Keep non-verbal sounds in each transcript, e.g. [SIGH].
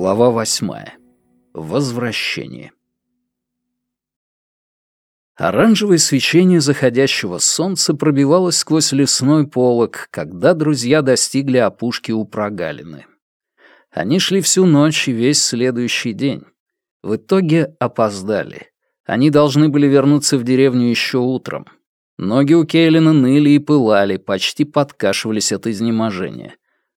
Глава восьмая. Возвращение. Оранжевое свечение заходящего солнца пробивалось сквозь лесной полог, когда друзья достигли опушки у прогалины. Они шли всю ночь и весь следующий день. В итоге опоздали. Они должны были вернуться в деревню еще утром. Ноги у Кейлина ныли и пылали, почти подкашивались от изнеможения.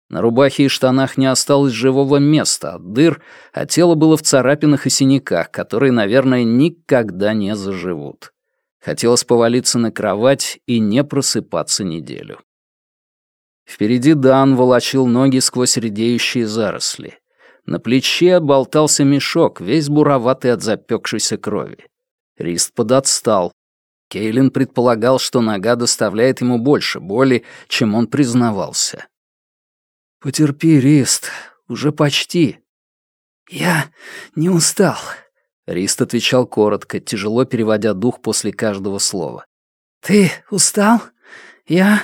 На рубахе и штанах не осталось живого места от дыр, а тело было в царапинах и синяках, которые, наверное, никогда не заживут. Хотелось повалиться на кровать и не просыпаться неделю. Впереди Дан волочил ноги сквозь редеющие заросли. На плече болтался мешок, весь буроватый от запекшейся крови. Рист подотстал. Кейлин предполагал, что нога доставляет ему больше боли, чем он признавался. «Потерпи, Рист, уже почти». «Я не устал», Рист отвечал коротко, тяжело переводя дух после каждого слова. «Ты устал? Я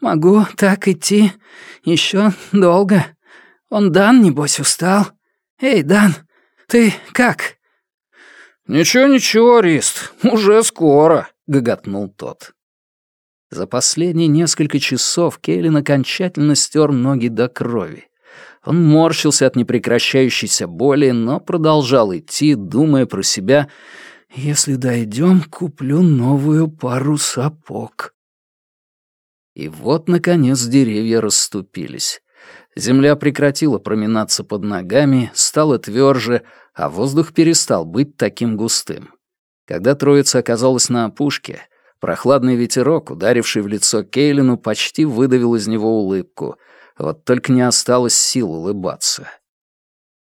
могу так идти еще долго. Он Дан, небось, устал. Эй, Дан, ты как?» «Ничего, ничего, Рист, уже скоро», — гоготнул тот. За последние несколько часов Кейлин окончательно стер ноги до крови. Он морщился от непрекращающейся боли, но продолжал идти, думая про себя «Если дойдем, куплю новую пару сапог». И вот, наконец, деревья расступились. Земля прекратила проминаться под ногами, стала тверже, а воздух перестал быть таким густым. Когда троица оказалась на опушке, прохладный ветерок, ударивший в лицо Кейлину, почти выдавил из него улыбку — вот только не осталось сил улыбаться.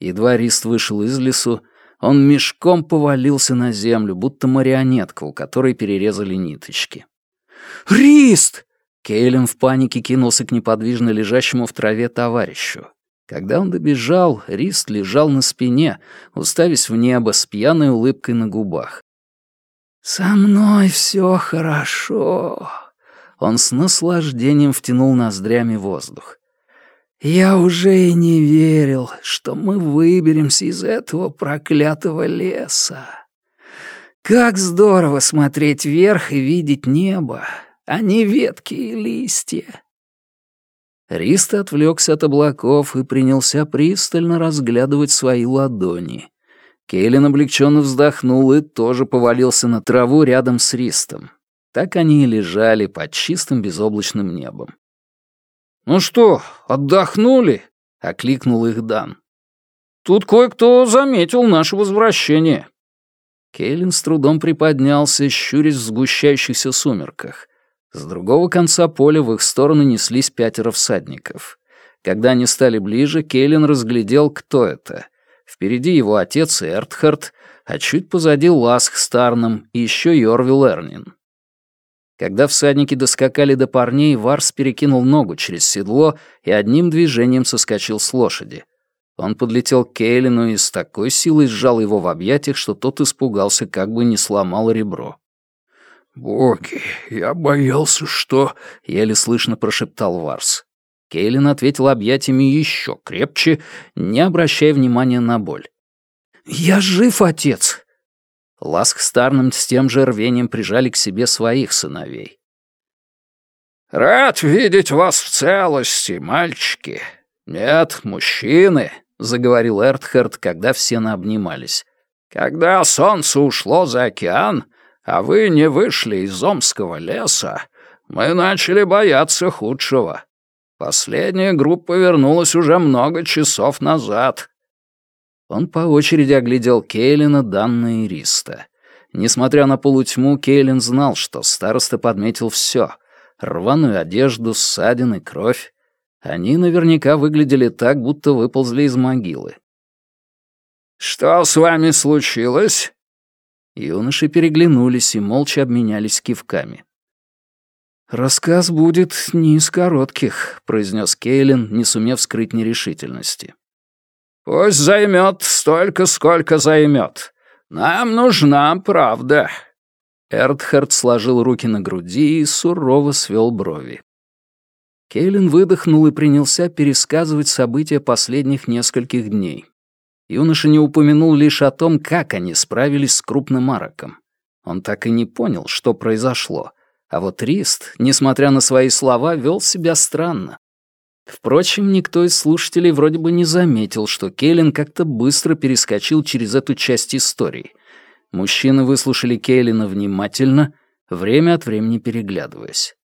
Едва Рист вышел из лесу, он мешком повалился на землю, будто марионетка, у которой перерезали ниточки. «Рист!» Кейлин в панике кинулся к неподвижно лежащему в траве товарищу. Когда он добежал, Рист лежал на спине, уставясь в небо с пьяной улыбкой на губах. «Со мной все хорошо». Он с наслаждением втянул ноздрями воздух. Я уже и не верил, что мы выберемся из этого проклятого леса. Как здорово смотреть вверх и видеть небо, а не ветки и листья. Рист отвлекся от облаков и принялся пристально разглядывать свои ладони. Кейлин облегченно вздохнул и тоже повалился на траву рядом с Ристом. Так они и лежали под чистым безоблачным небом. «Ну что, отдохнули?» — окликнул их Дан. «Тут кое-кто заметил наше возвращение». Кейлин с трудом приподнялся, щурясь в сгущающихся сумерках. С другого конца поля в их сторону неслись пятеро всадников. Когда они стали ближе, Кейлин разглядел, кто это. Впереди его отец Эртхард, а чуть позади Ласк Старном и еще Йорвил Эрнин. Когда всадники доскакали до парней, Варс перекинул ногу через седло и одним движением соскочил с лошади. Он подлетел к Кейлину и с такой силой сжал его в объятиях, что тот испугался, как бы не сломал ребро. «Боги, я боялся, что...» — еле слышно прошептал Варс. Кейлин ответил объятиями еще крепче, не обращая внимания на боль. «Я жив, отец!» Ласк с с тем же рвением прижали к себе своих сыновей. «Рад видеть вас в целости, мальчики. Нет, мужчины», — заговорил Эртхард, когда все наобнимались. «Когда солнце ушло за океан, а вы не вышли из Омского леса, мы начали бояться худшего. Последняя группа вернулась уже много часов назад. Он по очереди оглядел Кейлина, и Риста. Несмотря на полутьму, Кейлин знал, что староста подметил все: рваную одежду, ссадины, кровь. Они наверняка выглядели так, будто выползли из могилы. «Что с вами случилось?» Юноши переглянулись и молча обменялись кивками. «Рассказ будет не из коротких», — произнес Кейлин, не сумев скрыть нерешительности. Пусть займет столько, сколько займет. Нам нужна правда». Эрдхард сложил руки на груди и сурово свел брови. Кейлин выдохнул и принялся пересказывать события последних нескольких дней. Юноша не упомянул лишь о том, как они справились с крупным ароком. Он так и не понял, что произошло. А вот Рист, несмотря на свои слова, вел себя странно. Впрочем, никто из слушателей вроде бы не заметил, что Кейлин как-то быстро перескочил через эту часть истории. Мужчины выслушали Кейлина внимательно, время от времени переглядываясь.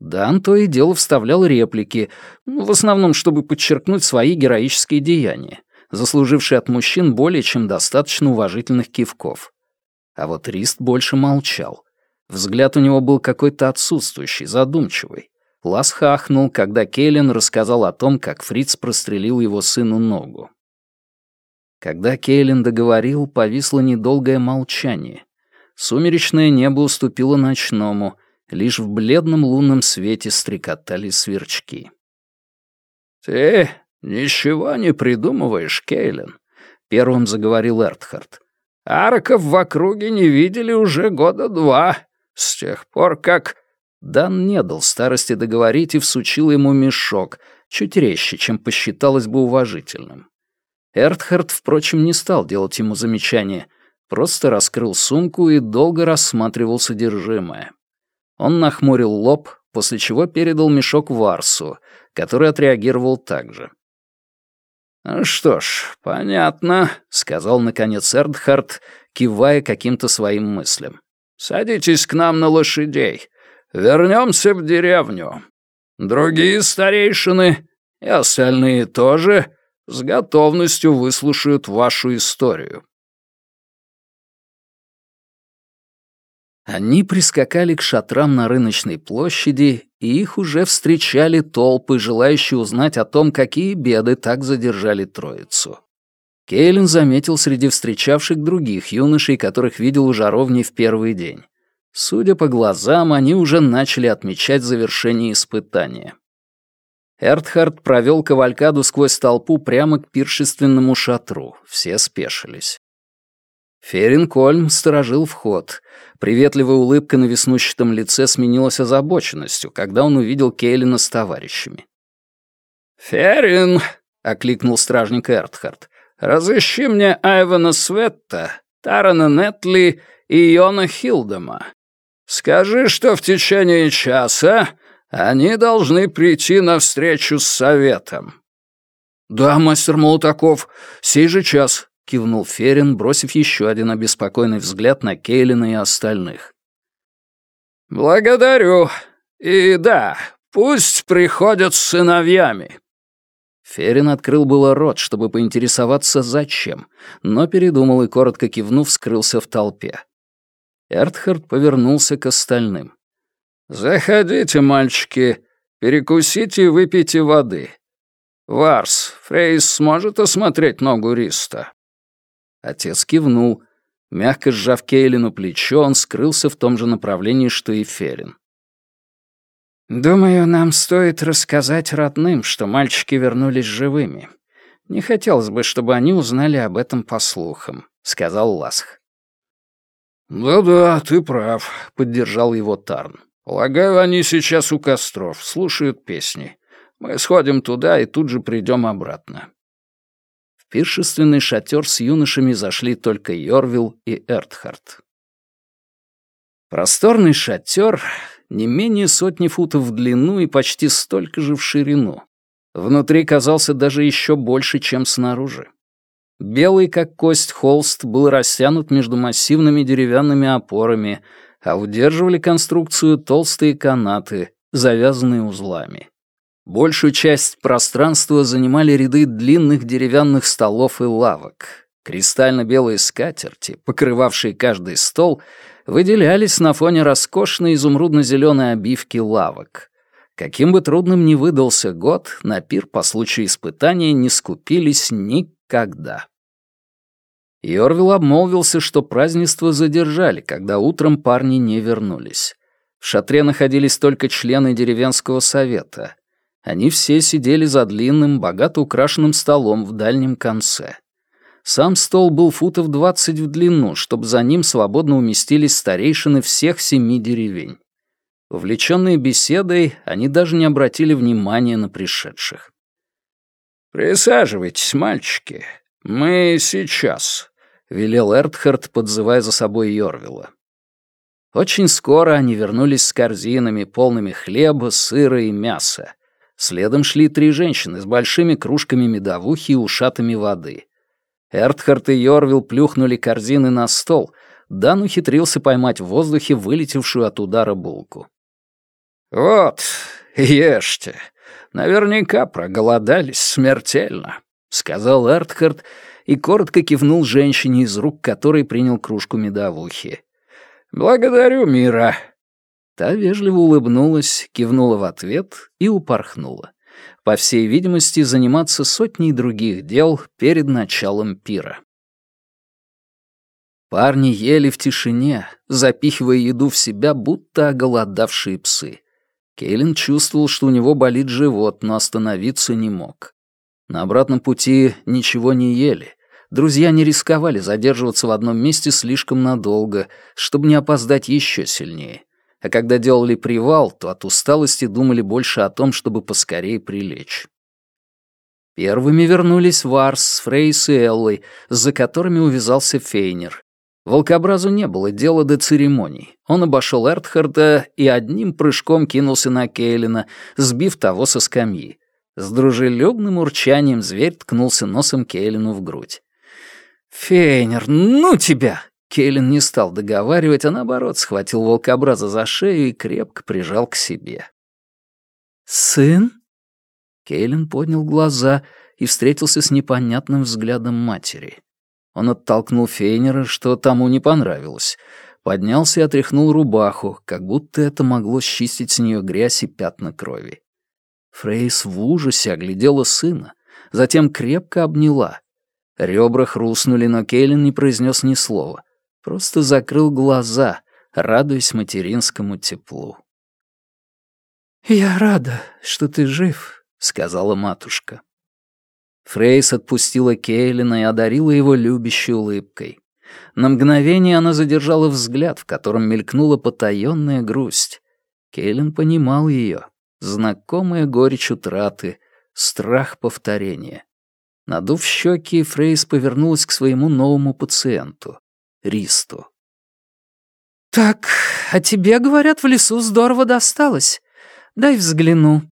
Дан то и дело вставлял реплики, ну, в основном, чтобы подчеркнуть свои героические деяния, заслужившие от мужчин более чем достаточно уважительных кивков. А вот Рист больше молчал. Взгляд у него был какой-то отсутствующий, задумчивый. Лас хахнул, когда Кейлин рассказал о том, как Фриц прострелил его сыну ногу. Когда Кейлин договорил, повисло недолгое молчание. Сумеречное небо уступило ночному, лишь в бледном лунном свете стрекотали сверчки. «Ты ничего не придумываешь, Кейлин», — первым заговорил Эртхард. «Арков в округе не видели уже года два, с тех пор как...» Дан не дал старости договорить и всучил ему мешок, чуть резче, чем посчиталось бы уважительным. Эртхард, впрочем, не стал делать ему замечания, просто раскрыл сумку и долго рассматривал содержимое. Он нахмурил лоб, после чего передал мешок Варсу, который отреагировал так же. «Ну «Что ж, понятно», — сказал наконец Эрдхард, кивая каким-то своим мыслям. «Садитесь к нам на лошадей. Вернемся в деревню. Другие старейшины и остальные тоже с готовностью выслушают вашу историю. Они прискакали к шатрам на рыночной площади, и их уже встречали толпы, желающие узнать о том, какие беды так задержали троицу. Кейлин заметил среди встречавших других юношей, которых видел у жаровни в первый день. Судя по глазам, они уже начали отмечать завершение испытания. Эртхард провел кавалькаду сквозь толпу прямо к пиршественному шатру. Все спешились. Ферин Кольм сторожил вход. Приветливая улыбка на веснущатом лице сменилась озабоченностью, когда он увидел Кейлина с товарищами. «Ферин!» — окликнул стражник Эртхард. «Разыщи мне Айвана Светта, Тарана Нетли и Йона Хилдема. Скажи, что в течение часа они должны прийти на встречу с советом». «Да, мастер Молотаков, сей же час», — кивнул Ферин, бросив еще один обеспокоенный взгляд на Кейлина и остальных. «Благодарю. И да, пусть приходят с сыновьями». Ферин открыл было рот, чтобы поинтересоваться, зачем, но передумал и, коротко кивнув, скрылся в толпе. Эртхард повернулся к остальным. «Заходите, мальчики, перекусите и выпейте воды. Варс, Фрейс сможет осмотреть ногу Риста?» Отец кивнул. Мягко сжав Кейлину плечо, он скрылся в том же направлении, что и Ферин. «Думаю, нам стоит рассказать родным, что мальчики вернулись живыми. Не хотелось бы, чтобы они узнали об этом по слухам», — сказал Ласх. «Да-да, ты прав», — поддержал его Тарн. «Полагаю, они сейчас у костров, слушают песни. Мы сходим туда и тут же придем обратно». В пиршественный шатер с юношами зашли только Йорвил и Эртхард. Просторный шатер не менее сотни футов в длину и почти столько же в ширину. Внутри казался даже еще больше, чем снаружи. Белый, как кость, холст был растянут между массивными деревянными опорами, а удерживали конструкцию толстые канаты, завязанные узлами. Большую часть пространства занимали ряды длинных деревянных столов и лавок. Кристально-белые скатерти, покрывавшие каждый стол, выделялись на фоне роскошной изумрудно-зеленой обивки лавок. Каким бы трудным ни выдался год, на пир по случаю испытания не скупились никогда. Йорвил обмолвился, что празднество задержали, когда утром парни не вернулись. В шатре находились только члены деревенского совета. Они все сидели за длинным, богато украшенным столом в дальнем конце. Сам стол был футов двадцать в длину, чтобы за ним свободно уместились старейшины всех семи деревень. Увлеченные беседой, они даже не обратили внимания на пришедших. «Присаживайтесь, мальчики. «Мы сейчас», — велел Эртхард, подзывая за собой Йорвила. Очень скоро они вернулись с корзинами, полными хлеба, сыра и мяса. Следом шли три женщины с большими кружками медовухи и ушатами воды. Эртхард и Йорвил плюхнули корзины на стол. Дан ухитрился поймать в воздухе вылетевшую от удара булку. «Вот, ешьте. Наверняка проголодались смертельно», — сказал Эртхард и коротко кивнул женщине, из рук которой принял кружку медовухи. «Благодарю, Мира». Та вежливо улыбнулась, кивнула в ответ и упорхнула. По всей видимости, заниматься сотней других дел перед началом пира. Парни ели в тишине, запихивая еду в себя, будто оголодавшие псы. Кейлин чувствовал, что у него болит живот, но остановиться не мог. На обратном пути ничего не ели. Друзья не рисковали задерживаться в одном месте слишком надолго, чтобы не опоздать еще сильнее. А когда делали привал, то от усталости думали больше о том, чтобы поскорее прилечь. Первыми вернулись Варс Фрейс и Эллой, за которыми увязался Фейнер. Волкобразу не было дела до церемоний. Он обошел Эртхарда и одним прыжком кинулся на Кейлина, сбив того со скамьи. С дружелюбным урчанием зверь ткнулся носом Кейлину в грудь. «Фейнер, ну тебя!» Кейлин не стал договаривать, а наоборот схватил волкобраза за шею и крепко прижал к себе. «Сын?» Кейлин поднял глаза и встретился с непонятным взглядом матери. Он оттолкнул Фейнера, что тому не понравилось. Поднялся и отряхнул рубаху, как будто это могло счистить с нее грязь и пятна крови. Фрейс в ужасе оглядела сына, затем крепко обняла. Ребра хрустнули, но Кейлин не произнес ни слова. Просто закрыл глаза, радуясь материнскому теплу. «Я рада, что ты жив», — сказала матушка. Фрейс отпустила Кейлина и одарила его любящей улыбкой. На мгновение она задержала взгляд, в котором мелькнула потаённая грусть. Кейлин понимал ее. Знакомая горечь утраты, страх повторения. Надув щеки, Фрейс повернулась к своему новому пациенту — Ристу. «Так, а тебе, говорят, в лесу здорово досталось. Дай взгляну»,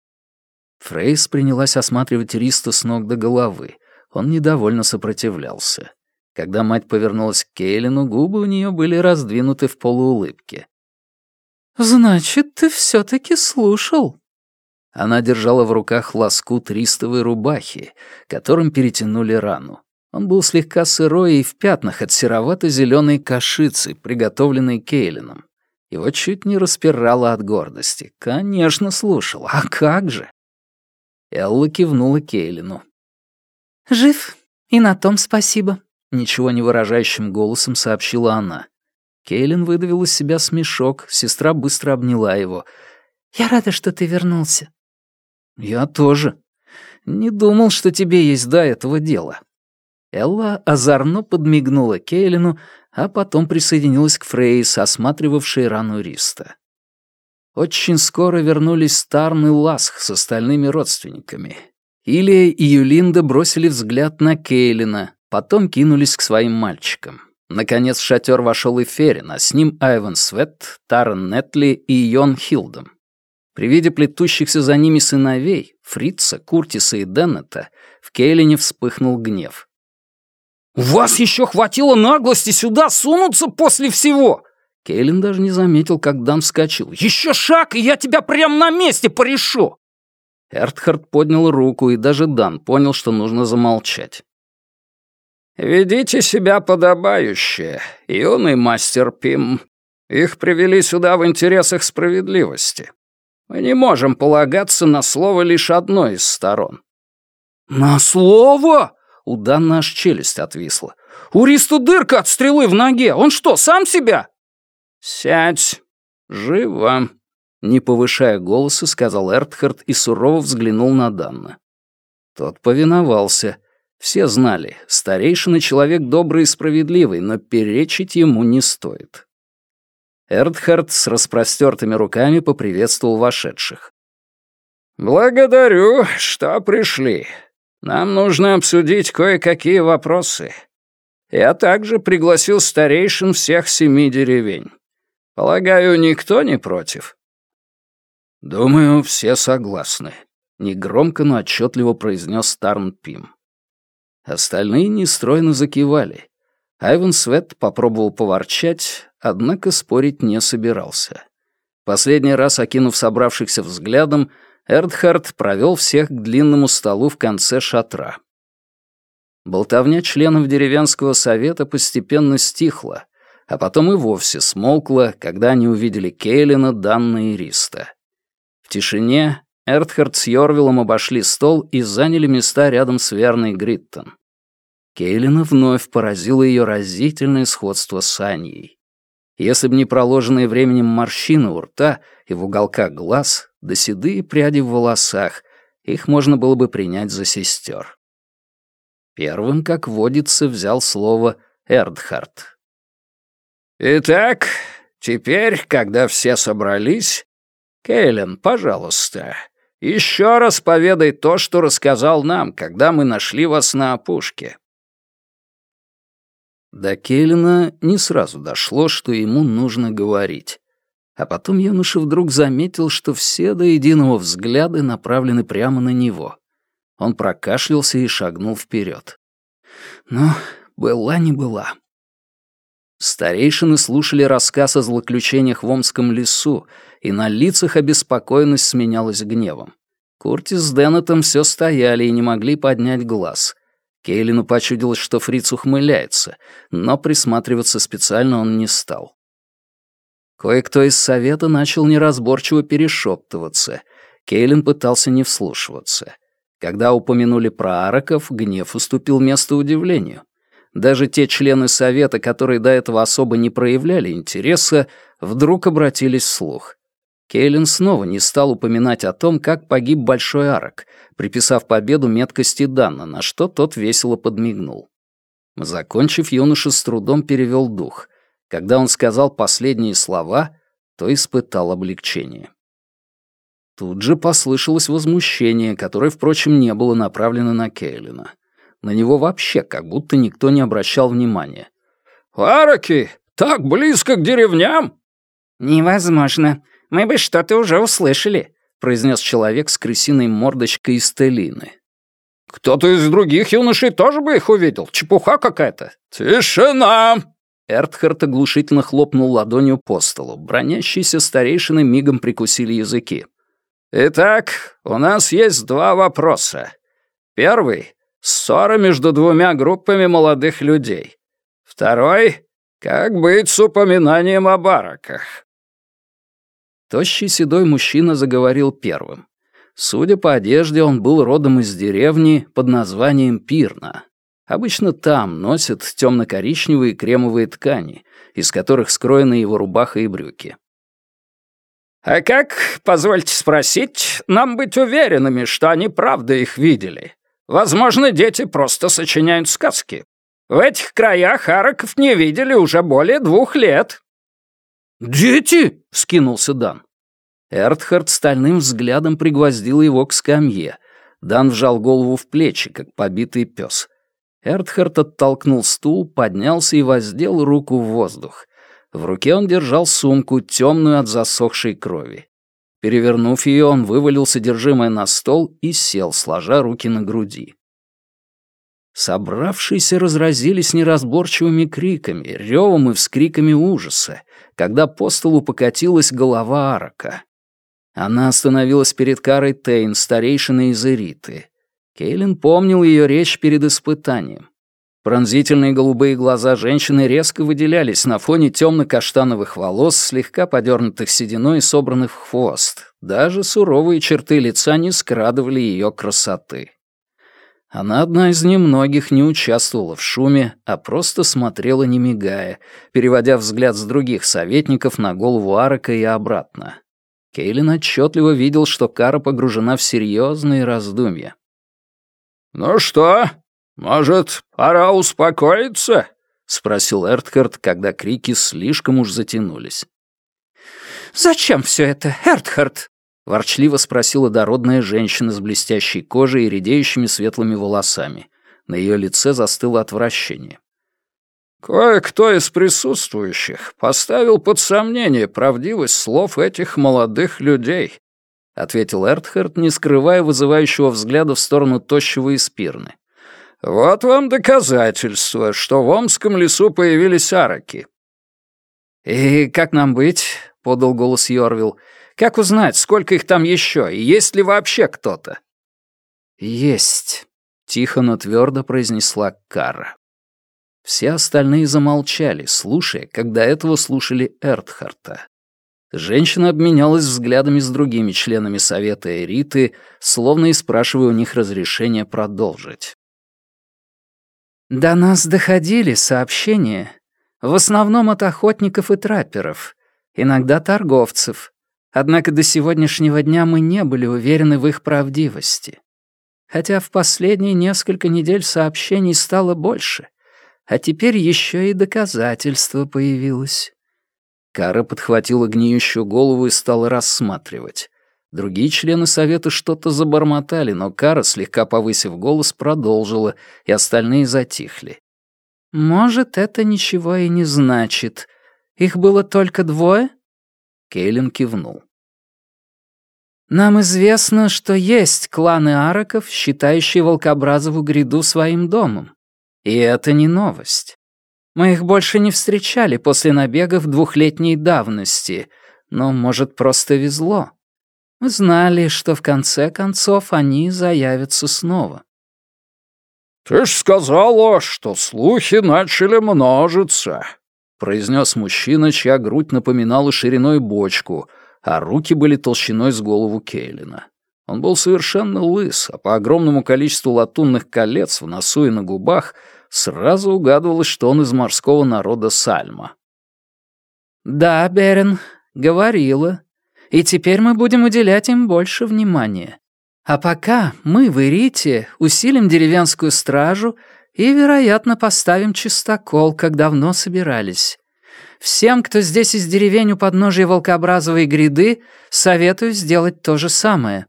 Фрейс принялась осматривать Риста с ног до головы. Он недовольно сопротивлялся. Когда мать повернулась к Кейлину, губы у нее были раздвинуты в полуулыбке. «Значит, ты все таки слушал?» Она держала в руках лоскут ристовой рубахи, которым перетянули рану. Он был слегка сырой и в пятнах от серовато зеленой кашицы, приготовленной Кейлином. Его чуть не распирало от гордости. Конечно, слушал. А как же? Элла кивнула Кейлину. «Жив, и на том спасибо», — ничего не выражающим голосом сообщила она. Кейлин выдавил из себя смешок, сестра быстро обняла его. «Я рада, что ты вернулся». «Я тоже. Не думал, что тебе есть до этого дела». Элла озорно подмигнула Кейлину, а потом присоединилась к Фрейс, осматривавшей рану Риста. Очень скоро вернулись Старн и Ласх с остальными родственниками. Илия и Юлинда бросили взгляд на Кейлина, потом кинулись к своим мальчикам. Наконец в шатер вошел и Ферин, а с ним Айван Свет, Таран Нетли и Йон Хилдом. При виде плетущихся за ними сыновей, Фрица, Куртиса и Деннета, в Кейлине вспыхнул гнев. «У вас еще хватило наглости сюда сунуться после всего!» Кейлин даже не заметил, как Дан вскочил. «Еще шаг, и я тебя прямо на месте порешу!» Эртхард поднял руку, и даже Дан понял, что нужно замолчать. «Ведите себя подобающе, юный мастер Пим. Их привели сюда в интересах справедливости. Мы не можем полагаться на слово лишь одной из сторон». «На слово?» У Дана аж челюсть отвисла. «У Ристу дырка от стрелы в ноге. Он что, сам себя?» «Сядь! Живо!» Не повышая голоса, сказал Эртхард и сурово взглянул на Данна. Тот повиновался. Все знали, старейшина человек добрый и справедливый, но перечить ему не стоит. Эртхард с распростертыми руками поприветствовал вошедших. «Благодарю, что пришли. Нам нужно обсудить кое-какие вопросы. Я также пригласил старейшин всех семи деревень. Полагаю, никто не против?» «Думаю, все согласны», — негромко, но отчетливо произнес Тарн Пим. Остальные нестройно закивали. Айвен Свет попробовал поворчать, однако спорить не собирался. Последний раз, окинув собравшихся взглядом, Эрдхард провел всех к длинному столу в конце шатра. Болтовня членов деревенского совета постепенно стихла, а потом и вовсе смолкла, когда они увидели Кейлина, Данна и Риста. В тишине Эрдхард с Йорвиллом обошли стол и заняли места рядом с Верной Гриттон. Кейлина вновь поразило ее разительное сходство с Аньей. Если бы не проложенные временем морщины у рта и в уголках глаз, да седые пряди в волосах, их можно было бы принять за сестер. Первым, как водится, взял слово Эрдхард. «Итак, теперь, когда все собрались, Кейлен, пожалуйста, еще раз поведай то, что рассказал нам, когда мы нашли вас на опушке». До Келлина не сразу дошло, что ему нужно говорить. А потом юноша вдруг заметил, что все до единого взгляды направлены прямо на него. Он прокашлялся и шагнул вперед. Но была не была. Старейшины слушали рассказ о злоключениях в Омском лесу, и на лицах обеспокоенность сменялась гневом. Куртис с Деннетом все стояли и не могли поднять глаз — Кейлину почудилось, что фриц ухмыляется, но присматриваться специально он не стал. Кое-кто из совета начал неразборчиво перешептываться. Кейлин пытался не вслушиваться. Когда упомянули про араков, гнев уступил место удивлению. Даже те члены совета, которые до этого особо не проявляли интереса, вдруг обратились вслух. Кейлин снова не стал упоминать о том, как погиб Большой Арок, приписав победу меткости Данна, на что тот весело подмигнул. Закончив, юноша с трудом перевел дух. Когда он сказал последние слова, то испытал облегчение. Тут же послышалось возмущение, которое, впрочем, не было направлено на Кейлина. На него вообще как будто никто не обращал внимания. «Араки! Так близко к деревням!» «Невозможно. Мы бы что-то уже услышали», — произнес человек с крысиной мордочкой из Телины. «Кто-то из других юношей тоже бы их увидел. Чепуха какая-то». «Тишина!» Эртхард оглушительно хлопнул ладонью по столу. Бронящиеся старейшины мигом прикусили языки. «Итак, у нас есть два вопроса. Первый — ссора между двумя группами молодых людей. Второй — как быть с упоминанием о бараках. Тощий седой мужчина заговорил первым. Судя по одежде, он был родом из деревни под названием Пирна. Обычно там носят темно-коричневые кремовые ткани, из которых скроены его рубаха и брюки. «А как, позвольте спросить, нам быть уверенными, что они правда их видели? Возможно, дети просто сочиняют сказки. В этих краях араков не видели уже более двух лет». «Дети!» — скинулся Дан. Эртхард стальным взглядом пригвоздил его к скамье. Дан вжал голову в плечи, как побитый пес. Эртхард оттолкнул стул, поднялся и воздел руку в воздух. В руке он держал сумку, темную от засохшей крови. Перевернув ее, он вывалил содержимое на стол и сел, сложа руки на груди. Собравшиеся разразились неразборчивыми криками, ревом и вскриками ужаса, когда по столу покатилась голова Арака. Она остановилась перед Карой Тейн, старейшиной из Эриты. Кейлин помнил ее речь перед испытанием. Пронзительные голубые глаза женщины резко выделялись на фоне темно-каштановых волос, слегка подернутых сединой и собранных в хвост. Даже суровые черты лица не скрадывали ее красоты. Она одна из немногих не участвовала в шуме, а просто смотрела не мигая, переводя взгляд с других советников на голову Арака и обратно. Кейлин отчетливо видел, что Кара погружена в серьезные раздумья. «Ну что, может, пора успокоиться?» — спросил Эртхард, когда крики слишком уж затянулись. «Зачем все это, Эртхард?» — ворчливо спросила дородная женщина с блестящей кожей и редеющими светлыми волосами. На ее лице застыло отвращение. Кое-кто из присутствующих поставил под сомнение правдивость слов этих молодых людей, ответил Эртхард, не скрывая вызывающего взгляда в сторону тощего и спирны. Вот вам доказательство, что в Омском лесу появились араки. «И как нам быть?» — подал голос Йорвил. «Как узнать, сколько их там еще, и есть ли вообще кто-то?» «Есть», — тихо, но твердо произнесла Кара. Все остальные замолчали, слушая, до этого слушали Эртхарта. Женщина обменялась взглядами с другими членами Совета Эриты, словно и спрашивая у них разрешения продолжить. «До нас доходили сообщения, в основном от охотников и трапперов, иногда торговцев, однако до сегодняшнего дня мы не были уверены в их правдивости. Хотя в последние несколько недель сообщений стало больше — а теперь еще и доказательство появилось. Кара подхватила гниющую голову и стала рассматривать. Другие члены совета что-то забормотали, но Кара, слегка повысив голос, продолжила, и остальные затихли. «Может, это ничего и не значит. Их было только двое?» Кейлин кивнул. «Нам известно, что есть кланы араков, считающие Волкобразову гряду своим домом. И это не новость. Мы их больше не встречали после набегов двухлетней давности, но, может, просто везло. Мы знали, что в конце концов они заявятся снова. «Ты ж сказала, что слухи начали множиться», — произнес мужчина, чья грудь напоминала шириной бочку, а руки были толщиной с голову Кейлина. Он был совершенно лыс, а по огромному количеству латунных колец в носу и на губах — сразу угадывалось, что он из морского народа Сальма. «Да, Берен, говорила. И теперь мы будем уделять им больше внимания. А пока мы в Ирите усилим деревенскую стражу и, вероятно, поставим чистокол, как давно собирались. Всем, кто здесь из деревень у подножия волкообразовой гряды, советую сделать то же самое».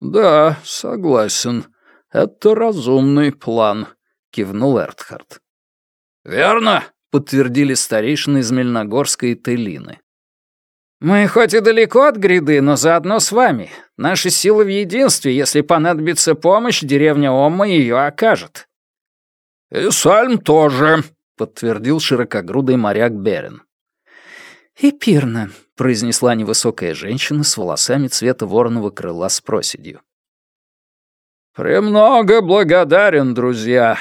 «Да, согласен. Это разумный план», кивнул Эртхард. «Верно», — подтвердили старейшины из Мельногорской и Телины. «Мы хоть и далеко от гряды, но заодно с вами. Наши силы в единстве. Если понадобится помощь, деревня Омма ее окажет». «И Сальм тоже», — подтвердил широкогрудый моряк Берен. «И пирно», — произнесла невысокая женщина с волосами цвета вороного крыла с проседью. «Премного благодарен, друзья.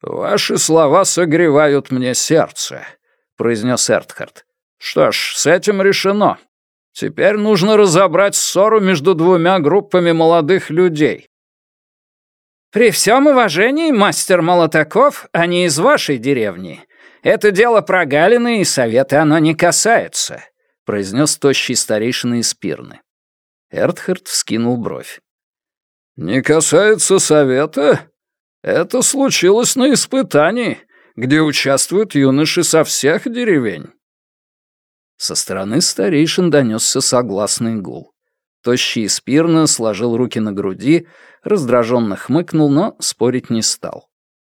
«Ваши слова согревают мне сердце», — произнес Эртхард. «Что ж, с этим решено. Теперь нужно разобрать ссору между двумя группами молодых людей». «При всем уважении, мастер Молотаков, они из вашей деревни. Это дело прогалины, и совета оно не касается», — произнес тощий старейшина из Пирны. Эртхард вскинул бровь. «Не касается совета? Это случилось на испытании, где участвуют юноши со всех деревень. Со стороны старейшин донесся согласный гул. Тощий Спирна сложил руки на груди, раздраженно хмыкнул, но спорить не стал.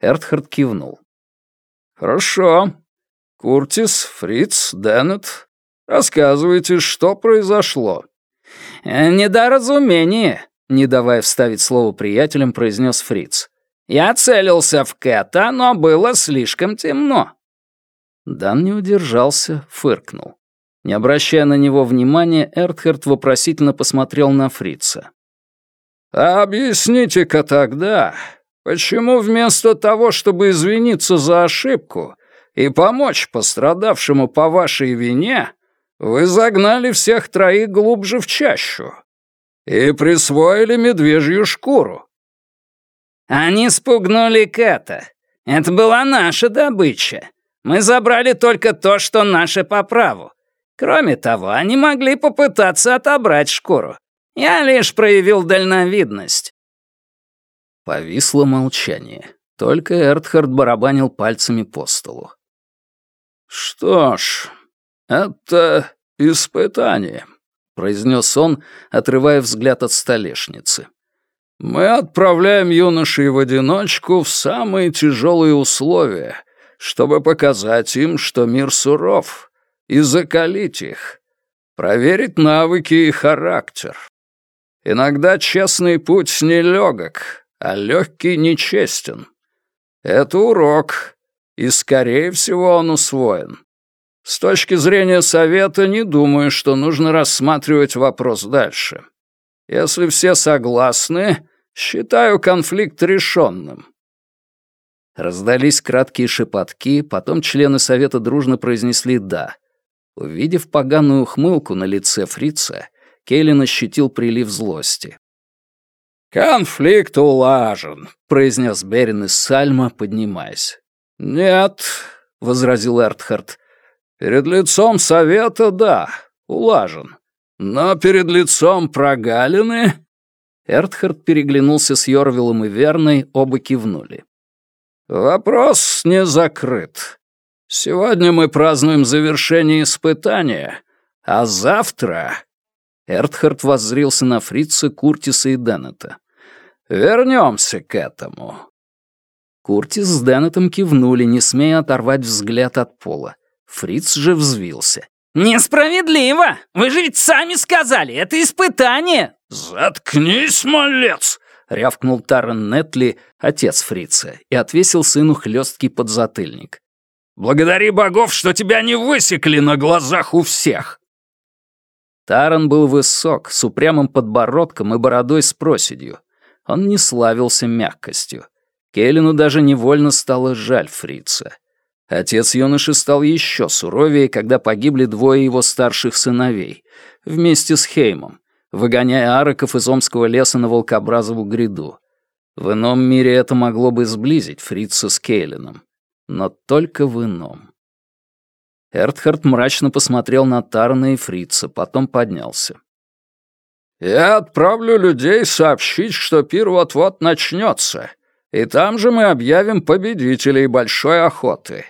Эртхард кивнул. «Хорошо. Куртис, Фриц, Деннет, рассказывайте, что произошло». «Недоразумение», — не давая вставить слово приятелям, произнес Фриц. Я целился в Кэта, но было слишком темно». Дан не удержался, фыркнул. Не обращая на него внимания, Эртхард вопросительно посмотрел на фрица. «Объясните-ка тогда, почему вместо того, чтобы извиниться за ошибку и помочь пострадавшему по вашей вине, вы загнали всех троих глубже в чащу и присвоили медвежью шкуру?» «Они спугнули Кэта. Это была наша добыча. Мы забрали только то, что наше по праву. Кроме того, они могли попытаться отобрать шкуру. Я лишь проявил дальновидность». Повисло молчание. Только Эртхард барабанил пальцами по столу. «Что ж, это испытание», — произнес он, отрывая взгляд от столешницы. «Мы отправляем юношей в одиночку в самые тяжелые условия, чтобы показать им, что мир суров, и закалить их, проверить навыки и характер. Иногда честный путь нелегок, а легкий нечестен. Это урок, и, скорее всего, он усвоен. С точки зрения совета, не думаю, что нужно рассматривать вопрос дальше. Если все согласны, считаю конфликт решенным. Раздались краткие шепотки, потом члены совета дружно произнесли «да». Увидев поганую ухмылку на лице фрица, Келлин ощутил прилив злости. «Конфликт улажен», — произнес Берин из Сальма, поднимаясь. «Нет», — возразил Эртхард, Перед лицом совета — да, улажен. Но перед лицом прогалины...» Эртхард переглянулся с Йорвиллом и Верной, оба кивнули. «Вопрос не закрыт. Сегодня мы празднуем завершение испытания, а завтра...» Эртхард воззрился на фрица, Куртиса и Деннета. «Вернемся к этому». Куртис с Деннетом кивнули, не смея оторвать взгляд от пола. Фриц же взвился. «Несправедливо! Вы же ведь сами сказали, это испытание!» «Заткнись, малец!» — рявкнул Таран Нетли, отец Фрица, и отвесил сыну хлесткий подзатыльник. «Благодари богов, что тебя не высекли на глазах у всех!» Таран был высок, с упрямым подбородком и бородой с проседью. Он не славился мягкостью. Келлину даже невольно стало жаль Фрица. Отец юноши стал еще суровее, когда погибли двое его старших сыновей, вместе с Хеймом, выгоняя араков из Омского леса на Волкобразову гряду. В ином мире это могло бы сблизить Фрица с Кейлином. Но только в ином. Эртхард мрачно посмотрел на Тарна и Фрица, потом поднялся. «Я отправлю людей сообщить, что пир вот-вот начнется, и там же мы объявим победителей большой охоты.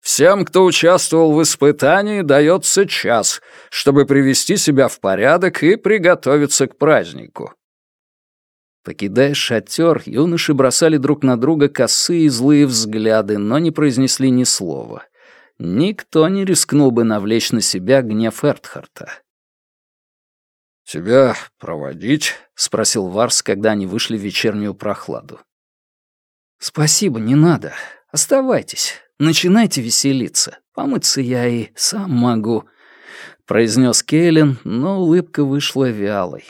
Всем, кто участвовал в испытании, дается час, чтобы привести себя в порядок и приготовиться к празднику. Покидая шатер, юноши бросали друг на друга косые и злые взгляды, но не произнесли ни слова. Никто не рискнул бы навлечь на себя гнев Эртхарта. «Тебя проводить?» — спросил Варс, когда они вышли в вечернюю прохладу. «Спасибо, не надо. Оставайтесь. Начинайте веселиться. Помыться я и сам могу», — произнес Кейлин, но улыбка вышла вялой.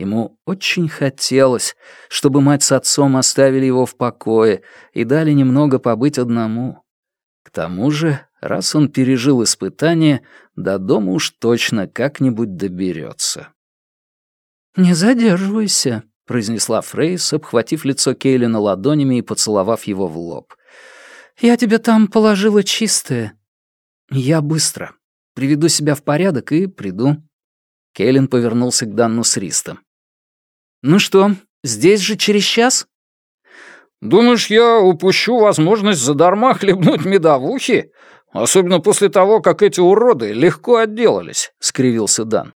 Ему очень хотелось, чтобы мать с отцом оставили его в покое и дали немного побыть одному. К тому же, раз он пережил испытание, до дома уж точно как-нибудь доберется. «Не задерживайся», — произнесла Фрейс, обхватив лицо Кейлина ладонями и поцеловав его в лоб. «Я тебе там положила чистое». «Я быстро. Приведу себя в порядок и приду». Кейлин повернулся к Данну с Ристом. «Ну что, здесь же через час?» «Думаешь, я упущу возможность задарма [LAUGHS] хлебнуть медовухи? Особенно после того, как эти уроды легко отделались», — скривился Дан.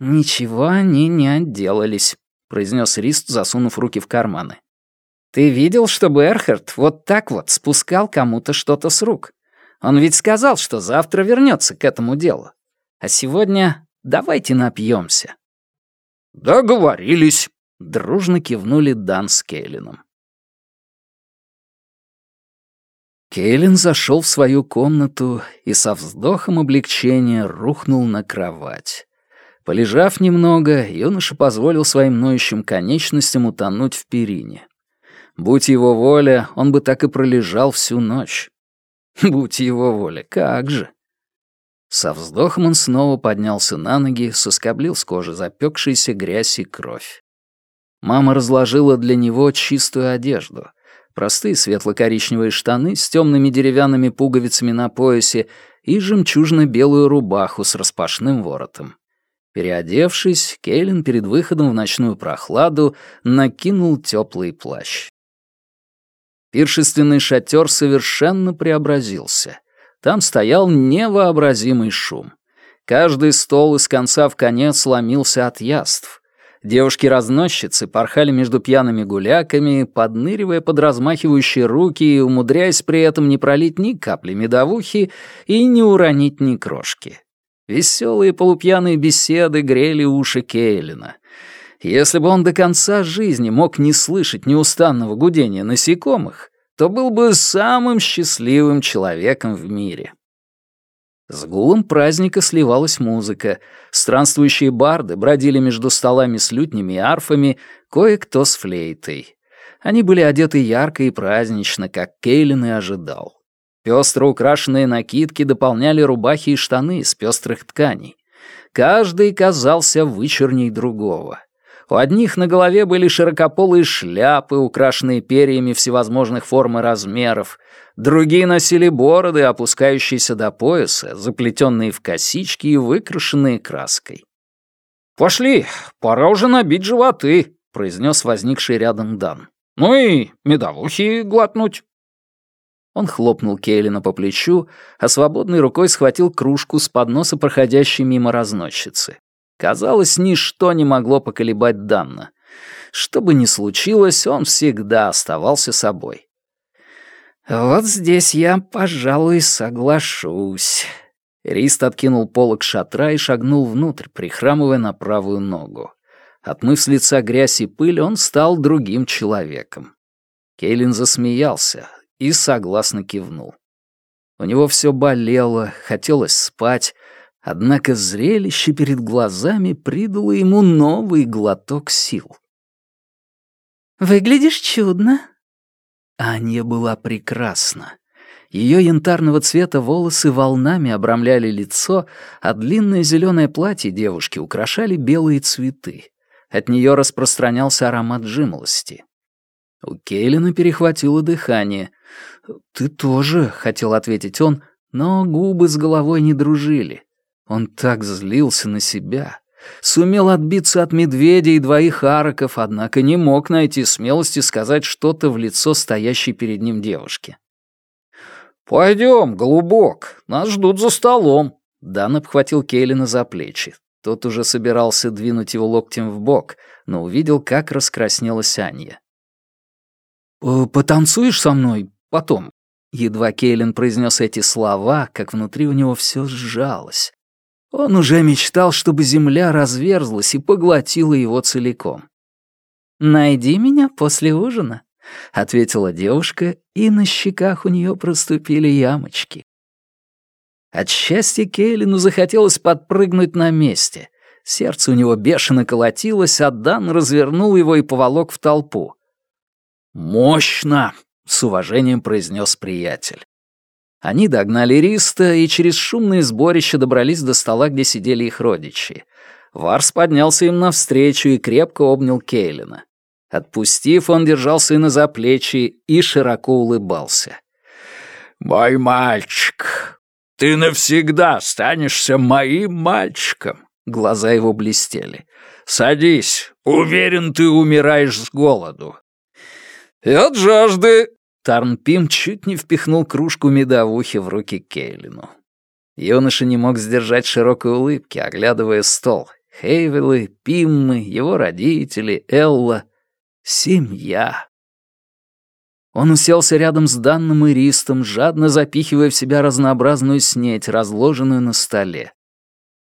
«Ничего они не отделались», — произнес Рист, засунув руки в карманы. Ты видел, чтобы Эрхард вот так вот спускал кому-то что-то с рук? Он ведь сказал, что завтра вернется к этому делу. А сегодня давайте напьемся. Договорились. Дружно кивнули Дан с Кейлином. Кейлин зашел в свою комнату и со вздохом облегчения рухнул на кровать. Полежав немного, юноша позволил своим ноющим конечностям утонуть в перине. Будь его воля, он бы так и пролежал всю ночь. [LAUGHS] Будь его воля, как же. Со вздохом он снова поднялся на ноги, соскоблил с кожи запекшаяся грязь и кровь. Мама разложила для него чистую одежду. Простые светло-коричневые штаны с темными деревянными пуговицами на поясе и жемчужно-белую рубаху с распашным воротом. Переодевшись, Кейлин перед выходом в ночную прохладу накинул теплый плащ. Пиршественный шатер совершенно преобразился. Там стоял невообразимый шум. Каждый стол из конца в конец ломился от яств. Девушки-разносчицы порхали между пьяными гуляками, подныривая под размахивающие руки и умудряясь при этом не пролить ни капли медовухи и не уронить ни крошки. Веселые полупьяные беседы грели уши Кейлина. Если бы он до конца жизни мог не слышать неустанного гудения насекомых, то был бы самым счастливым человеком в мире. С гулом праздника сливалась музыка. Странствующие барды бродили между столами с лютнями и арфами, кое-кто с флейтой. Они были одеты ярко и празднично, как Кейлин и ожидал. Пестро украшенные накидки дополняли рубахи и штаны из пестрых тканей. Каждый казался вычурней другого. У одних на голове были широкополые шляпы, украшенные перьями всевозможных форм и размеров. Другие носили бороды, опускающиеся до пояса, заплетенные в косички и выкрашенные краской. «Пошли, пора уже набить животы», — произнес возникший рядом Дан. «Ну и медовухи глотнуть». Он хлопнул Кейлина по плечу, а свободной рукой схватил кружку с подноса проходящей мимо разносчицы. Казалось, ничто не могло поколебать Данна. Что бы ни случилось, он всегда оставался собой. «Вот здесь я, пожалуй, соглашусь». Рист откинул полок шатра и шагнул внутрь, прихрамывая на правую ногу. Отмыв с лица грязь и пыль, он стал другим человеком. Кейлин засмеялся и согласно кивнул. У него все болело, хотелось спать, Однако зрелище перед глазами придало ему новый глоток сил. «Выглядишь чудно». Аня была прекрасна. Ее янтарного цвета волосы волнами обрамляли лицо, а длинное зеленое платье девушки украшали белые цветы. От нее распространялся аромат жимолости. У Кейлина перехватило дыхание. «Ты тоже», — хотел ответить он, но губы с головой не дружили. Он так злился на себя. Сумел отбиться от медведя и двоих ароков, однако не мог найти смелости сказать что-то в лицо стоящей перед ним девушки. «Пойдем, голубок, нас ждут за столом». Дан обхватил Кейлина за плечи. Тот уже собирался двинуть его локтем в бок, но увидел, как раскраснелась Анья. «Потанцуешь со мной потом?» Едва Кейлин произнес эти слова, как внутри у него все сжалось. Он уже мечтал, чтобы земля разверзлась и поглотила его целиком. «Найди меня после ужина», — ответила девушка, и на щеках у нее проступили ямочки. От счастья Кейлину захотелось подпрыгнуть на месте. Сердце у него бешено колотилось, а Дан развернул его и поволок в толпу. «Мощно!» — с уважением произнес приятель. Они догнали Риста и через шумные сборища добрались до стола, где сидели их родичи. Варс поднялся им навстречу и крепко обнял Кейлина. Отпустив, он держал сына за плечи и широко улыбался. «Мой мальчик, ты навсегда останешься моим мальчиком!» Глаза его блестели. «Садись, уверен, ты умираешь с голоду». «И от жажды», Тарнпим чуть не впихнул кружку медовухи в руки Кейлину. Юноша не мог сдержать широкой улыбки, оглядывая стол. Хейвелы, Пиммы, его родители, Элла. Семья. Он уселся рядом с Данным и Ристом, жадно запихивая в себя разнообразную снеть, разложенную на столе.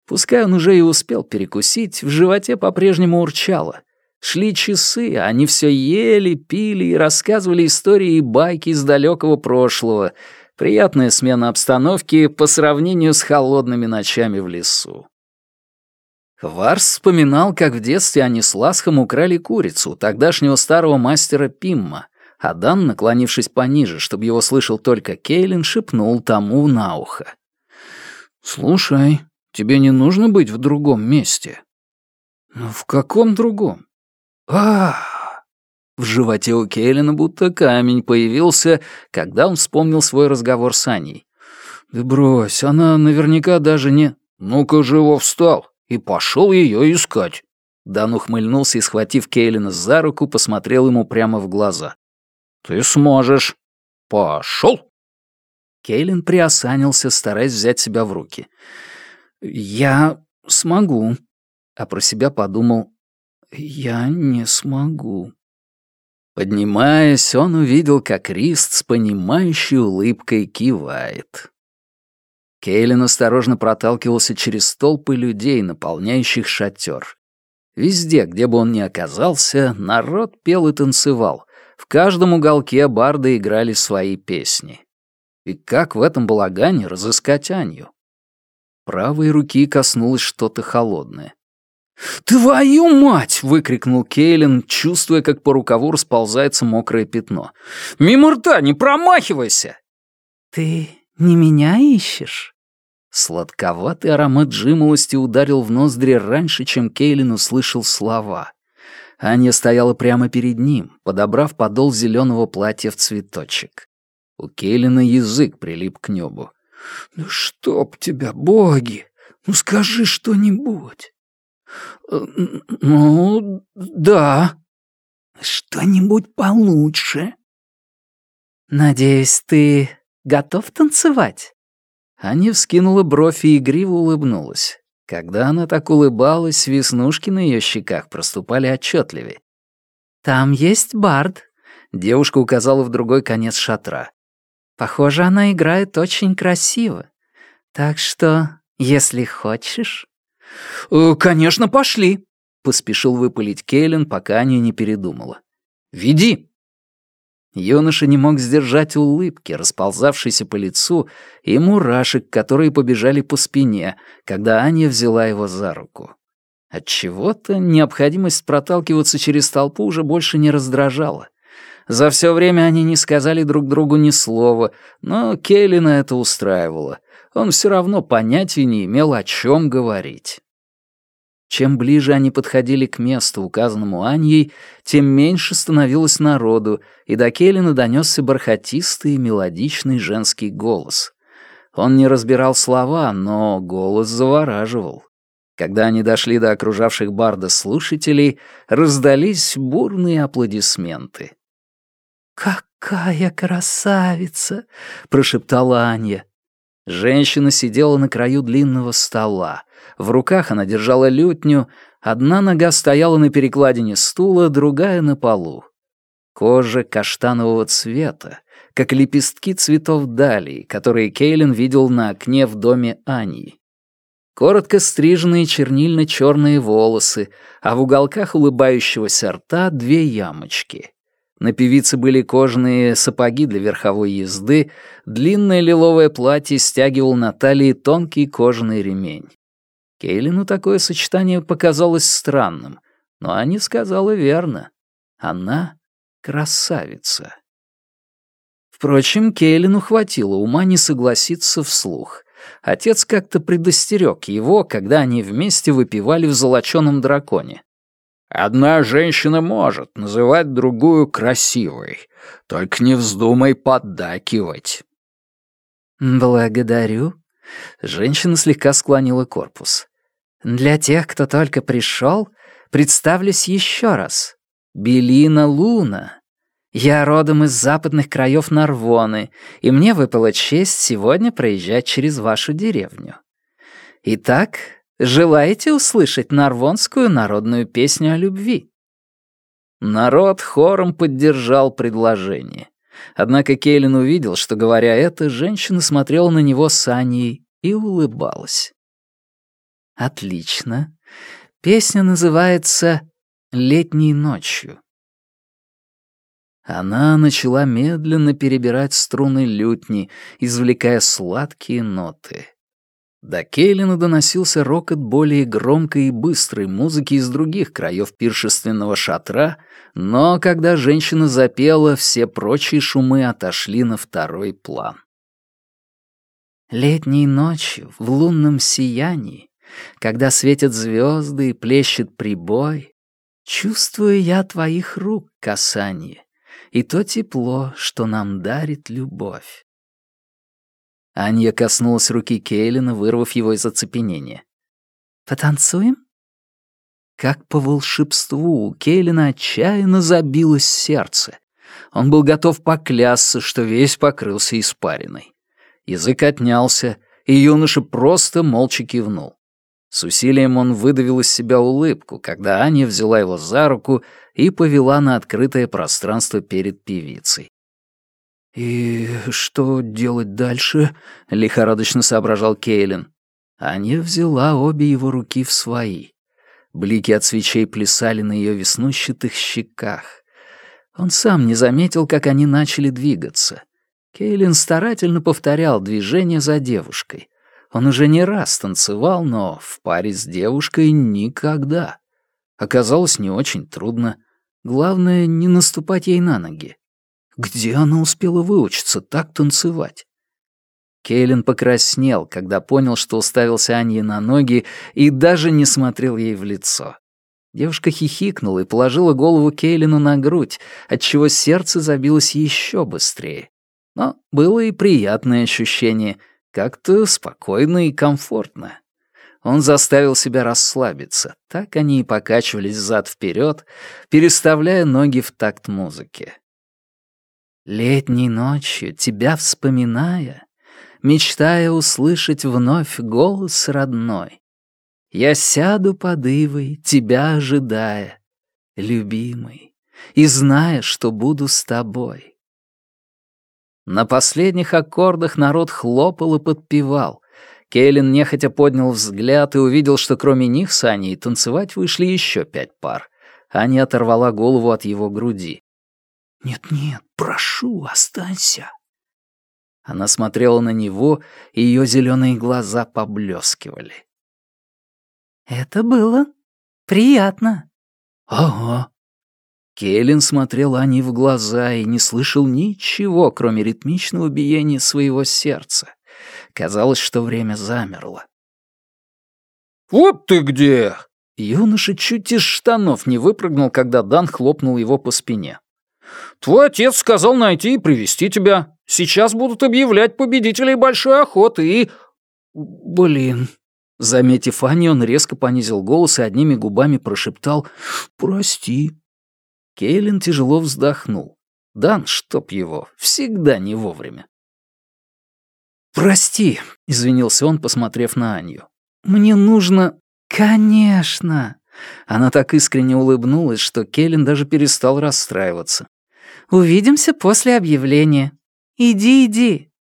Пускай он уже и успел перекусить, в животе по-прежнему урчало. Шли часы, они все ели, пили и рассказывали истории и байки из далекого прошлого. Приятная смена обстановки по сравнению с холодными ночами в лесу. Варс вспоминал, как в детстве они с Ласхом украли курицу у тогдашнего старого мастера Пимма, а Дан, наклонившись пониже, чтобы его слышал только Кейлин, шепнул тому на ухо. «Слушай, тебе не нужно быть в другом месте». «Ну, «В каком другом?» А В животе у Кейлина будто камень появился, когда он вспомнил свой разговор с Аней. «Да брось, она наверняка даже не...» «Ну-ка живо встал и пошел ее искать». Дан ухмыльнулся и, схватив Кейлина за руку, посмотрел ему прямо в глаза. «Ты сможешь. Пошел!» Кейлин приосанился, стараясь взять себя в руки. «Я смогу», а про себя подумал «Я не смогу». Поднимаясь, он увидел, как Рист с понимающей улыбкой кивает. Кейлин осторожно проталкивался через толпы людей, наполняющих шатер. Везде, где бы он ни оказался, народ пел и танцевал. В каждом уголке барды играли свои песни. И как в этом балагане разыскать Аню? Правой руки коснулось что-то холодное. «Твою мать!» — выкрикнул Кейлин, чувствуя, как по рукаву расползается мокрое пятно. «Мимо рта, не промахивайся!» «Ты не меня ищешь?» Сладковатый аромат жимолости ударил в ноздри раньше, чем Кейлин услышал слова. Аня стояла прямо перед ним, подобрав подол зеленого платья в цветочек. У Кейлина язык прилип к небу. «Ну чтоб тебя, боги! Ну скажи что-нибудь!» «Э, «Ну, да». «Что-нибудь получше». «Надеюсь, ты готов танцевать?» Аня вскинула бровь и игриво улыбнулась. Когда она так улыбалась, веснушки на ее щеках проступали отчетливее. «Там есть бард», — девушка указала в другой конец шатра. «Похоже, она играет очень красиво. Так что, если хочешь...» «Э, «Конечно, пошли», — поспешил выпалить Кейлин, пока Аня не передумала. «Веди». Юноша не мог сдержать улыбки, расползавшейся по лицу, и мурашек, которые побежали по спине, когда Аня взяла его за руку. Отчего-то необходимость проталкиваться через толпу уже больше не раздражала. За все время они не сказали друг другу ни слова, но Кейлина это устраивало. Он все равно понятия не имел, о чем говорить. Чем ближе они подходили к месту, указанному Аньей, тем меньше становилось народу, и до Келлина донесся бархатистый и мелодичный женский голос. Он не разбирал слова, но голос завораживал. Когда они дошли до окружавших Барда слушателей, раздались бурные аплодисменты. «Какая красавица!» — прошептала Аня. Женщина сидела на краю длинного стола. В руках она держала лютню, одна нога стояла на перекладине стула, другая — на полу. Кожа каштанового цвета, как лепестки цветов далии, которые Кейлин видел на окне в доме Ани. Коротко стриженные чернильно-черные волосы, а в уголках улыбающегося рта две ямочки. На певице были кожаные сапоги для верховой езды, длинное лиловое платье стягивал на талии тонкий кожаный ремень. Кейлину такое сочетание показалось странным, но Ани сказала верно. Она красавица. Впрочем, Кейлину хватило ума не согласиться вслух. Отец как-то предостерег его, когда они вместе выпивали в золоченом драконе. Одна женщина может называть другую красивой, только не вздумай поддакивать. Благодарю. Женщина слегка склонила корпус. Для тех, кто только пришел, представлюсь еще раз. Белина Луна. Я родом из западных краев Нарвоны, и мне выпала честь сегодня проезжать через вашу деревню. Итак, Желаете услышать нарвонскую народную песню о любви?» Народ хором поддержал предложение. Однако Кейлин увидел, что, говоря это, женщина смотрела на него с Аней и улыбалась. «Отлично. Песня называется «Летней ночью». Она начала медленно перебирать струны лютни, извлекая сладкие ноты. До Кейлина доносился рокот более громкой и быстрой музыки из других краев пиршественного шатра, но когда женщина запела, все прочие шумы отошли на второй план. Летней ночью, в лунном сиянии, когда светят звезды и плещет прибой, чувствую я твоих рук касание и то тепло, что нам дарит любовь. Анья коснулась руки Кейлина, вырвав его из оцепенения. «Потанцуем?» Как по волшебству у Кейлина отчаянно забилось сердце. Он был готов поклясться, что весь покрылся испариной. Язык отнялся, и юноша просто молча кивнул. С усилием он выдавил из себя улыбку, когда Аня взяла его за руку и повела на открытое пространство перед певицей. «И что делать дальше?» — лихорадочно соображал Кейлин. Аня взяла обе его руки в свои. Блики от свечей плясали на ее веснущатых щеках. Он сам не заметил, как они начали двигаться. Кейлин старательно повторял движение за девушкой. Он уже не раз танцевал, но в паре с девушкой никогда. Оказалось не очень трудно. Главное, не наступать ей на ноги. Где она успела выучиться так танцевать? Кейлин покраснел, когда понял, что уставился Анье на ноги и даже не смотрел ей в лицо. Девушка хихикнула и положила голову Кейлину на грудь, отчего сердце забилось еще быстрее. Но было и приятное ощущение, как-то спокойно и комфортно. Он заставил себя расслабиться. Так они и покачивались зад-вперед, переставляя ноги в такт музыки. Летней ночью, тебя вспоминая, мечтая услышать вновь голос родной, я сяду под ивой, тебя ожидая, любимый, и зная, что буду с тобой. На последних аккордах народ хлопал и подпевал. Кейлин нехотя поднял взгляд и увидел, что кроме них с Аней танцевать вышли еще пять пар. Аня оторвала голову от его груди. «Нет-нет, прошу, останься». Она смотрела на него, и ее зеленые глаза поблескивали. «Это было приятно». «Ага», Келлен смотрел Ане в глаза и не слышал ничего, кроме ритмичного биения своего сердца. Казалось, что время замерло. «Вот ты где!» Юноша чуть из штанов не выпрыгнул, когда Дан хлопнул его по спине. «Твой отец сказал найти и привести тебя. Сейчас будут объявлять победителей большой охоты и...» «Блин...» Заметив Аню, он резко понизил голос и одними губами прошептал «Прости». Кейлин тяжело вздохнул. Дан, чтоб его, всегда не вовремя. «Прости», — извинился он, посмотрев на Аню. «Мне нужно...» «Конечно!» Она так искренне улыбнулась, что Келлен даже перестал расстраиваться. «Увидимся после объявления. Иди, иди».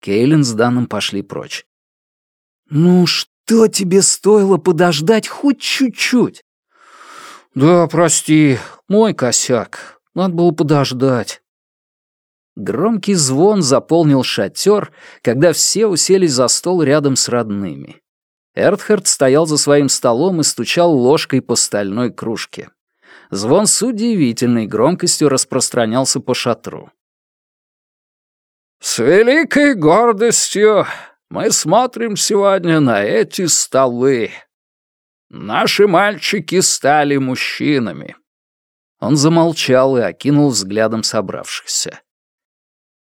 Кейлин с Даном пошли прочь. «Ну что тебе стоило подождать хоть чуть-чуть?» «Да, прости, мой косяк. Надо было подождать». Громкий звон заполнил шатер, когда все уселись за стол рядом с родными. Эртхард стоял за своим столом и стучал ложкой по стальной кружке. Звон с удивительной громкостью распространялся по шатру. «С великой гордостью мы смотрим сегодня на эти столы», Наши мальчики стали мужчинами». Он замолчал и окинул взглядом собравшихся.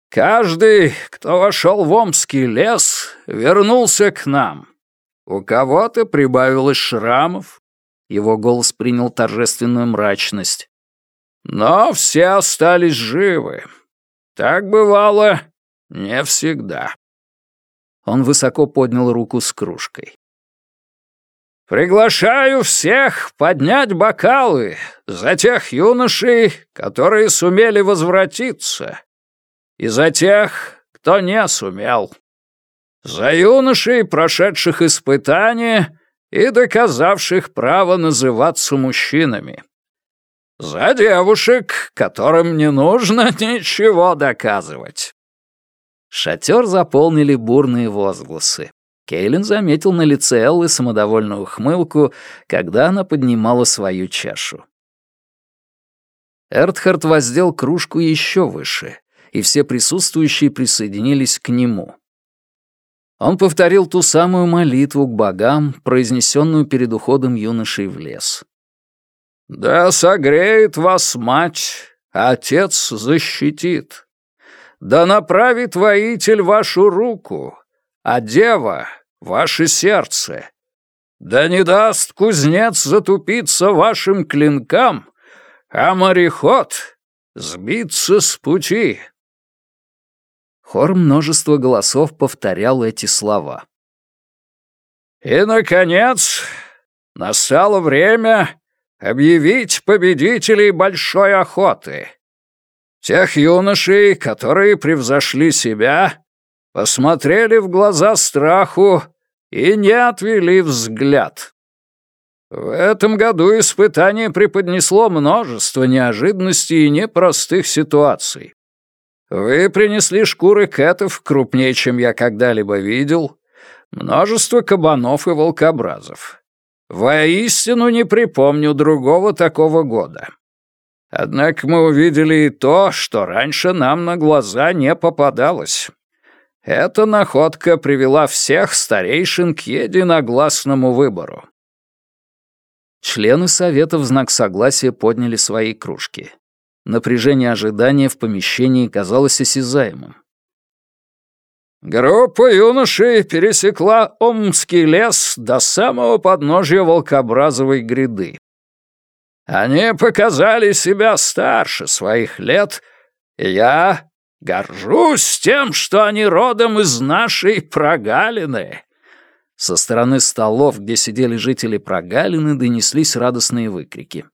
«Каждый, кто вошел в Омский лес, вернулся к нам. У кого-то прибавилось шрамов». Его голос принял торжественную мрачность. «Но все остались живы. Так бывало не всегда». Он высоко поднял руку с кружкой. Приглашаю всех поднять бокалы за тех юношей, которые сумели возвратиться, и за тех, кто не сумел. За юношей, прошедших испытания и доказавших право называться мужчинами. За девушек, которым не нужно [LAUGHS] ничего доказывать. Шатер заполнили бурные возгласы. Кейлин заметил на лице Эллы самодовольную ухмылку, когда она поднимала свою чашу. Эртхард воздел кружку еще выше, и все присутствующие присоединились к нему. Он повторил ту самую молитву к богам, произнесенную перед уходом юношей в лес. «Да согреет вас мать, отец защитит. Да направит воитель вашу руку, а дева ваше сердце. Да не даст кузнец затупиться вашим клинкам, а мореход сбиться с пути. Хор множества голосов повторял эти слова. «И, наконец, настало время объявить победителей большой охоты. Тех юношей, которые превзошли себя, посмотрели в глаза страху и не отвели взгляд. В этом году испытание преподнесло множество неожиданностей и непростых ситуаций. Вы принесли шкуры кэтов крупнее, чем я когда-либо видел, множество кабанов и волкобразов. Воистину не припомню другого такого года. Однако мы увидели и то, что раньше нам на глаза не попадалось. Эта находка привела всех старейшин к единогласному выбору. Члены совета в знак согласия подняли свои кружки. Напряжение ожидания в помещении казалось осязаемым. Группа юношей пересекла Омский лес до самого подножья Волкобразовой гряды. Они показали себя старше своих лет, и я горжусь тем, что они родом из нашей прогалины. Со стороны столов, где сидели жители прогалины, донеслись радостные выкрики.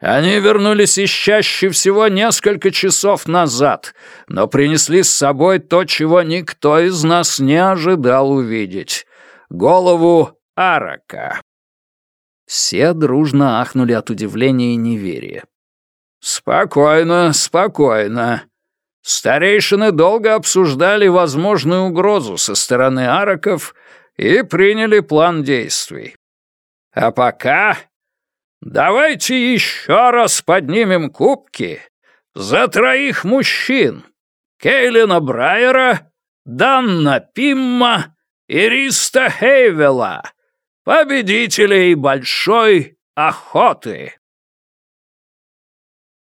Они вернулись из чаще всего несколько часов назад, но принесли с собой то, чего никто из нас не ожидал увидеть — голову Арака. Все дружно ахнули от удивления и неверия. «Спокойно, спокойно. Старейшины долго обсуждали возможную угрозу со стороны араков и приняли план действий. А пока давайте еще раз поднимем кубки за троих мужчин. Кейлина Брайера, Данна Пимма и Риста Хейвела, победителей большой охоты.